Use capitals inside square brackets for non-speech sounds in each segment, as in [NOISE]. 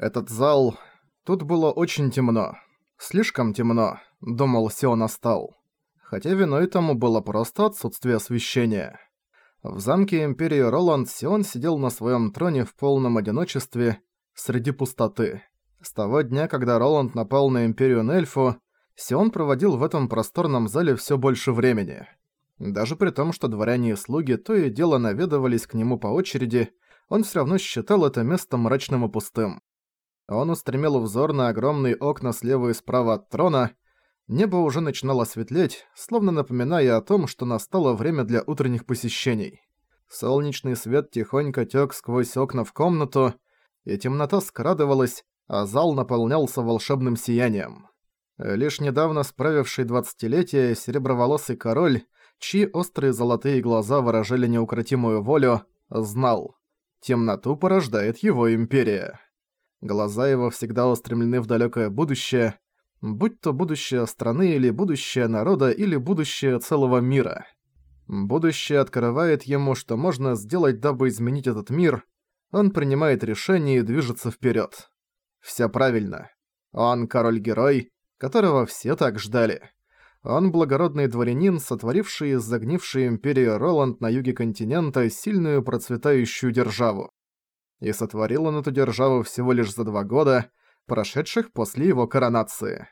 Этот зал... Тут было очень темно. Слишком темно, думал Сион Астал. Хотя виной тому было просто отсутствие освещения. В замке Империи Роланд Сион сидел на своем троне в полном одиночестве среди пустоты. С того дня, когда Роланд напал на Империю Нельфу, Сион проводил в этом просторном зале все больше времени. Даже при том, что дворяне и слуги то и дело наведывались к нему по очереди, он все равно считал это место мрачным и пустым. Он устремил взор на огромные окна слева и справа от трона. Небо уже начинало светлеть, словно напоминая о том, что настало время для утренних посещений. Солнечный свет тихонько тёк сквозь окна в комнату, и темнота скрадывалась, а зал наполнялся волшебным сиянием. Лишь недавно справивший двадцатилетие сереброволосый король, чьи острые золотые глаза выражали неукротимую волю, знал. Темноту порождает его империя. Глаза его всегда устремлены в далёкое будущее, будь то будущее страны или будущее народа или будущее целого мира. Будущее открывает ему, что можно сделать, дабы изменить этот мир. Он принимает решение и движется вперёд. Всё правильно. Он король-герой, которого все так ждали. Он благородный дворянин, сотворивший из загнившей империи Роланд на юге континента сильную процветающую державу и сотворил он эту державу всего лишь за два года, прошедших после его коронации.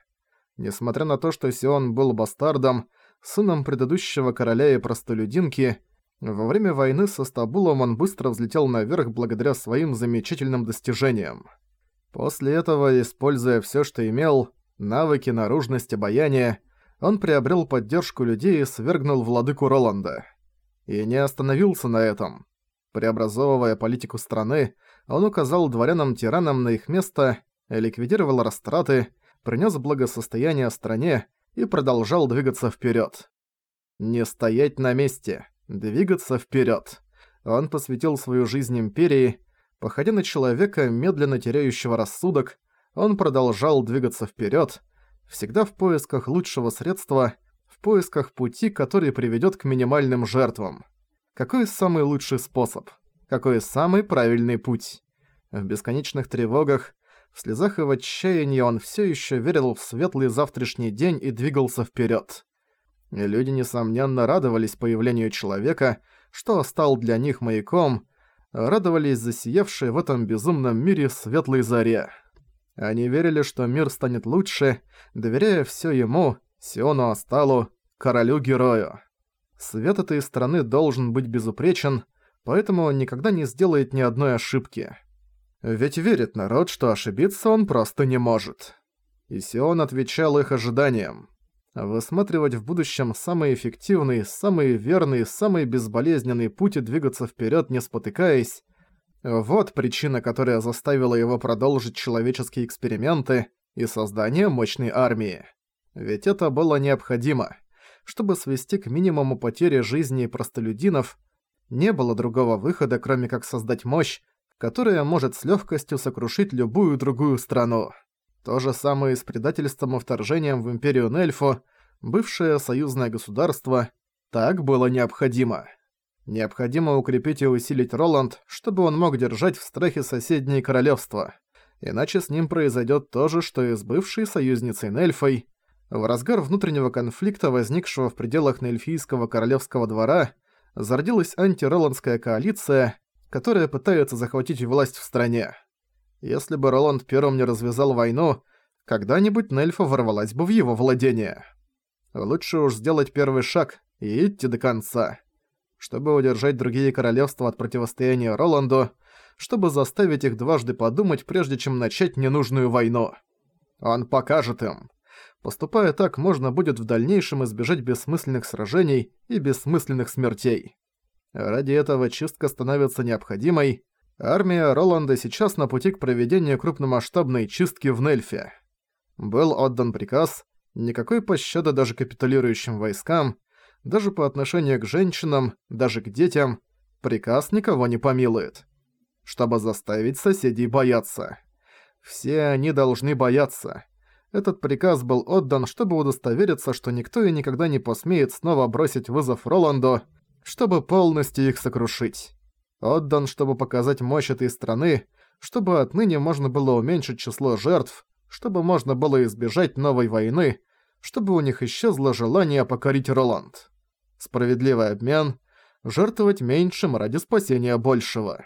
Несмотря на то, что Сион был бастардом, сыном предыдущего короля и простолюдинки, во время войны со Стабулом он быстро взлетел наверх благодаря своим замечательным достижениям. После этого, используя всё, что имел, навыки, наружность, обаяние, он приобрел поддержку людей и свергнул владыку Роланда. И не остановился на этом. Преобразовывая политику страны, он указал дворянам-тиранам на их место, ликвидировал растраты, принес благосостояние стране и продолжал двигаться вперед. Не стоять на месте, двигаться вперед. Он посвятил свою жизнь империи, походя на человека, медленно теряющего рассудок, он продолжал двигаться вперед, всегда в поисках лучшего средства, в поисках пути, который приведет к минимальным жертвам. Какой самый лучший способ? Какой самый правильный путь? В бесконечных тревогах, в слезах и в отчаянии он все еще верил в светлый завтрашний день и двигался вперед. Люди, несомненно, радовались появлению человека, что стал для них маяком, радовались засиявшей в этом безумном мире светлой заре. Они верили, что мир станет лучше, доверяя все ему, Сиону Асталу, королю-герою. Свет этой страны должен быть безупречен, поэтому он никогда не сделает ни одной ошибки. Ведь верит народ, что ошибиться он просто не может. И Сион отвечал их ожиданиям. Высматривать в будущем самый эффективный, самый верный, самый безболезненный путь и двигаться вперед, не спотыкаясь – вот причина, которая заставила его продолжить человеческие эксперименты и создание мощной армии. Ведь это было необходимо – чтобы свести к минимуму потери жизни простолюдинов, не было другого выхода, кроме как создать мощь, которая может с легкостью сокрушить любую другую страну. То же самое и с предательством и вторжением в Империю Нельфо, бывшее союзное государство, так было необходимо. Необходимо укрепить и усилить Роланд, чтобы он мог держать в страхе соседние королевства. Иначе с ним произойдет то же, что и с бывшей союзницей Нельфой, в разгар внутреннего конфликта, возникшего в пределах Нельфийского королевского двора, зародилась антироландская коалиция, которая пытается захватить власть в стране. Если бы Роланд первым не развязал войну, когда-нибудь Нельфа ворвалась бы в его владение. Лучше уж сделать первый шаг и идти до конца. Чтобы удержать другие королевства от противостояния Роланду, чтобы заставить их дважды подумать, прежде чем начать ненужную войну. Он покажет им. Поступая так, можно будет в дальнейшем избежать бессмысленных сражений и бессмысленных смертей. Ради этого чистка становится необходимой. Армия Роланда сейчас на пути к проведению крупномасштабной чистки в Нельфе. Был отдан приказ, никакой пощады даже капитулирующим войскам, даже по отношению к женщинам, даже к детям, приказ никого не помилует. Чтобы заставить соседей бояться. Все они должны бояться. Этот приказ был отдан, чтобы удостовериться, что никто и никогда не посмеет снова бросить вызов Роланду, чтобы полностью их сокрушить. Отдан, чтобы показать мощь этой страны, чтобы отныне можно было уменьшить число жертв, чтобы можно было избежать новой войны, чтобы у них исчезло желание покорить Роланд. Справедливый обмен – жертвовать меньшим ради спасения большего.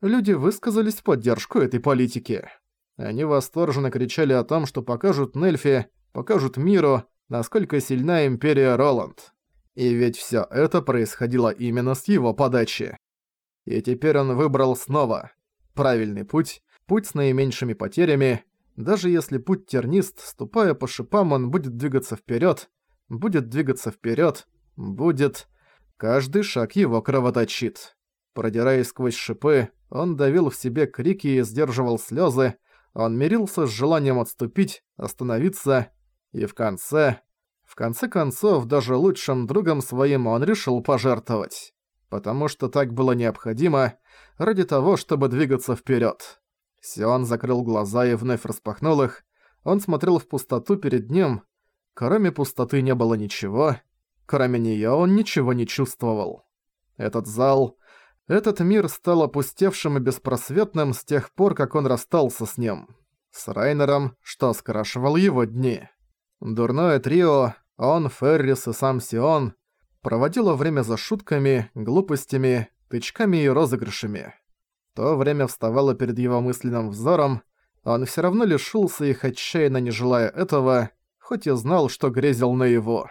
Люди высказались в поддержку этой политики. Они восторженно кричали о том, что покажут Нельфи, покажут миру, насколько сильна Империя Роланд. И ведь всё это происходило именно с его подачи. И теперь он выбрал снова. Правильный путь, путь с наименьшими потерями. Даже если путь тернист, ступая по шипам, он будет двигаться вперёд, будет двигаться вперёд, будет... Каждый шаг его кровоточит. Продираясь сквозь шипы, он давил в себе крики и сдерживал слезы, он мирился с желанием отступить, остановиться, и в конце... В конце концов, даже лучшим другом своим он решил пожертвовать. Потому что так было необходимо, ради того, чтобы двигаться вперед. Сион закрыл глаза и вновь распахнул их. Он смотрел в пустоту перед ним. Кроме пустоты не было ничего. Кроме неё он ничего не чувствовал. Этот зал, этот мир стал опустевшим и беспросветным с тех пор, как он расстался с ним. С Райнером, что скрашивал его дни. Дурное трио, он, Феррис и сам Сион, проводило время за шутками, глупостями, тычками и розыгрышами. То время вставало перед его мысленным взором, он всё равно лишился их, отчаянно не желая этого, хоть и знал, что грезил на его.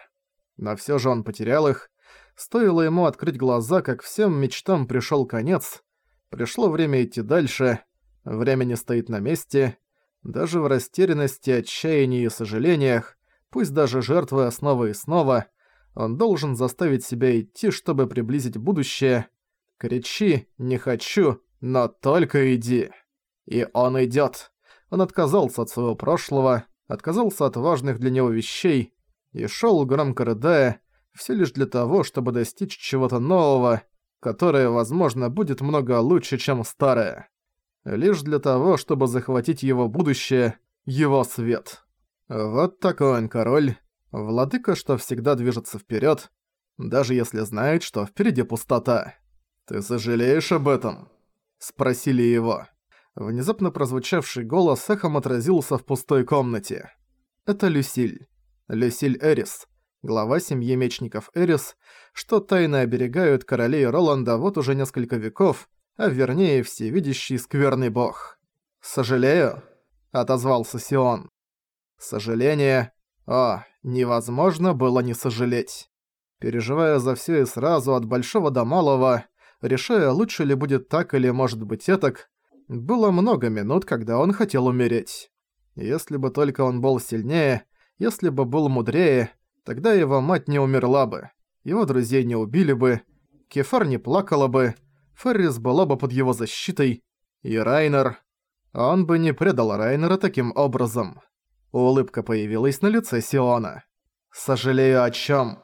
Но всё же он потерял их. Стоило ему открыть глаза, как всем мечтам пришёл конец. Пришло время идти дальше. Время не стоит на месте. Даже в растерянности, отчаянии и сожалениях, пусть даже жертвуя снова и снова, он должен заставить себя идти, чтобы приблизить будущее. Кричи «не хочу», но только иди. И он идёт. Он отказался от своего прошлого, отказался от важных для него вещей, и шел громко рыдая, все лишь для того, чтобы достичь чего-то нового, которое, возможно, будет много лучше, чем старое. Лишь для того, чтобы захватить его будущее, его свет. Вот такой он король, владыка, что всегда движется вперед, даже если знает, что впереди пустота. «Ты сожалеешь об этом?» – спросили его. Внезапно прозвучавший голос эхом отразился в пустой комнате. Это Люсиль. Люсиль Эрис, глава семьи мечников Эрис, что тайно оберегают королей Роланда вот уже несколько веков, а вернее всевидящий скверный бог. «Сожалею», — отозвался Сион. «Сожаление... О, невозможно было не сожалеть». Переживая за все и сразу от большого до малого, решая, лучше ли будет так или может быть этак, было много минут, когда он хотел умереть. Если бы только он был сильнее, если бы был мудрее, тогда его мать не умерла бы, его друзей не убили бы, Кефар не плакала бы, Феррис была бы под его защитой, и Райнер... Он бы не предал Райнера таким образом. Улыбка появилась на лице Сиона. «Сожалею о чём?»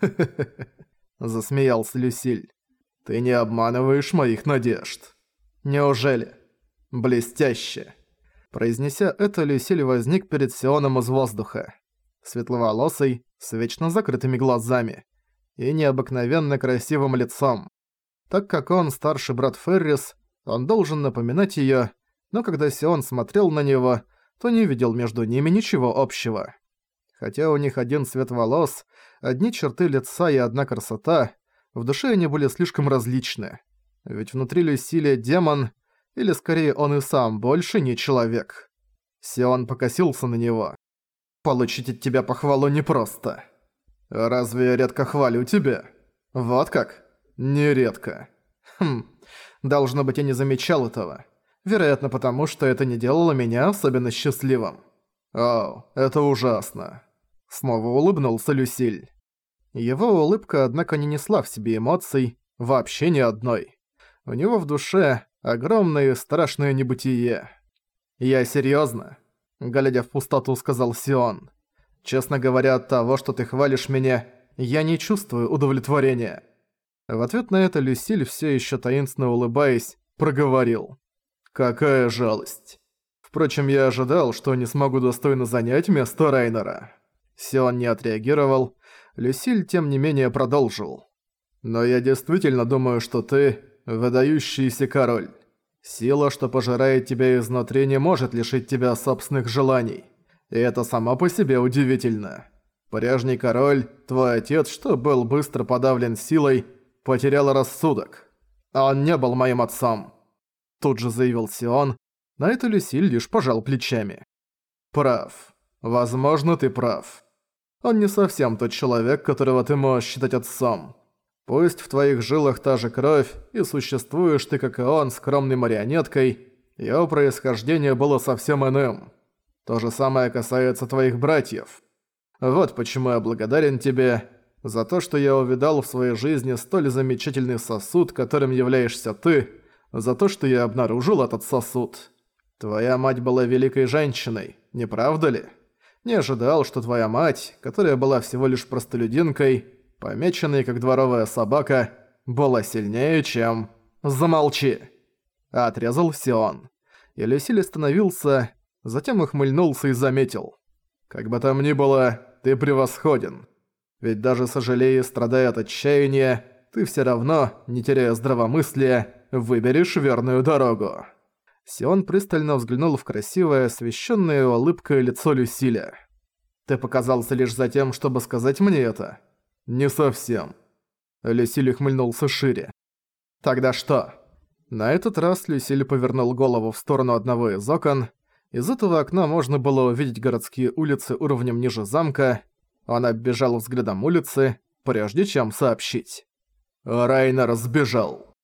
[LAUGHS] Засмеялся Люсиль. «Ты не обманываешь моих надежд». «Неужели?» «Блестяще». Произнеся это, Люсиль возник перед Сионом из воздуха. Светловолосый, с вечно закрытыми глазами и необыкновенно красивым лицом. Так как он старший брат Феррис, он должен напоминать её, но когда Сион смотрел на него, то не видел между ними ничего общего. Хотя у них один цвет волос, одни черты лица и одна красота, в душе они были слишком различны. Ведь внутри Люсилия демон, или скорее он и сам больше не человек. Сион покосился на него. «Получить от тебя похвалу непросто. Разве я редко хвалю тебя? Вот как? Нередко. Хм, должно быть, я не замечал этого. Вероятно, потому что это не делало меня особенно счастливым. О, это ужасно». Снова улыбнулся Люсиль. Его улыбка, однако, не несла в себе эмоций, вообще ни одной. У него в душе огромное страшное небытие. «Я серьёзно», — глядя в пустоту, сказал Сион. «Честно говоря, от того, что ты хвалишь меня, я не чувствую удовлетворения». В ответ на это Люсиль, всё ещё таинственно улыбаясь, проговорил. «Какая жалость. Впрочем, я ожидал, что не смогу достойно занять место Райнера». Сион не отреагировал. Люсиль, тем не менее, продолжил. «Но я действительно думаю, что ты выдающийся король. Сила, что пожирает тебя изнутри, не может лишить тебя собственных желаний. И это само по себе удивительно. Прежний король, твой отец, что был быстро подавлен силой, потерял рассудок. А он не был моим отцом. Тут же заявил Сион. На это Люсиль лишь пожал плечами. Прав. Возможно, ты прав. Он не совсем тот человек, которого ты можешь считать отцом. Пусть в твоих жилах та же кровь, и существуешь ты, как и он, скромной марионеткой, его происхождение было совсем иным. То же самое касается твоих братьев. Вот почему я благодарен тебе за то, что я увидал в своей жизни столь замечательный сосуд, которым являешься ты, за то, что я обнаружил этот сосуд. Твоя мать была великой женщиной, не правда ли? Не ожидал, что твоя мать, которая была всего лишь простолюдинкой, помеченной как дворовая собака, была сильнее, чем... Замолчи! Отрезал Сион. И Люсиль остановился, затем ухмыльнулся и заметил. Как бы там ни было, ты превосходен. Ведь даже сожалея и страдая от отчаяния, ты все равно, не теряя здравомыслия, выберешь верную дорогу. Сион пристально взглянул в красивое, освещенное улыбкой лицо Люсиля. «Ты показался лишь за тем, чтобы сказать мне это?» «Не совсем». Люсиль ухмыльнулся шире. «Тогда что?» На этот раз Люсиль повернул голову в сторону одного из окон. Из этого окна можно было увидеть городские улицы уровнем ниже замка. Он оббежал взглядом улицы, прежде чем сообщить. Райнер сбежал.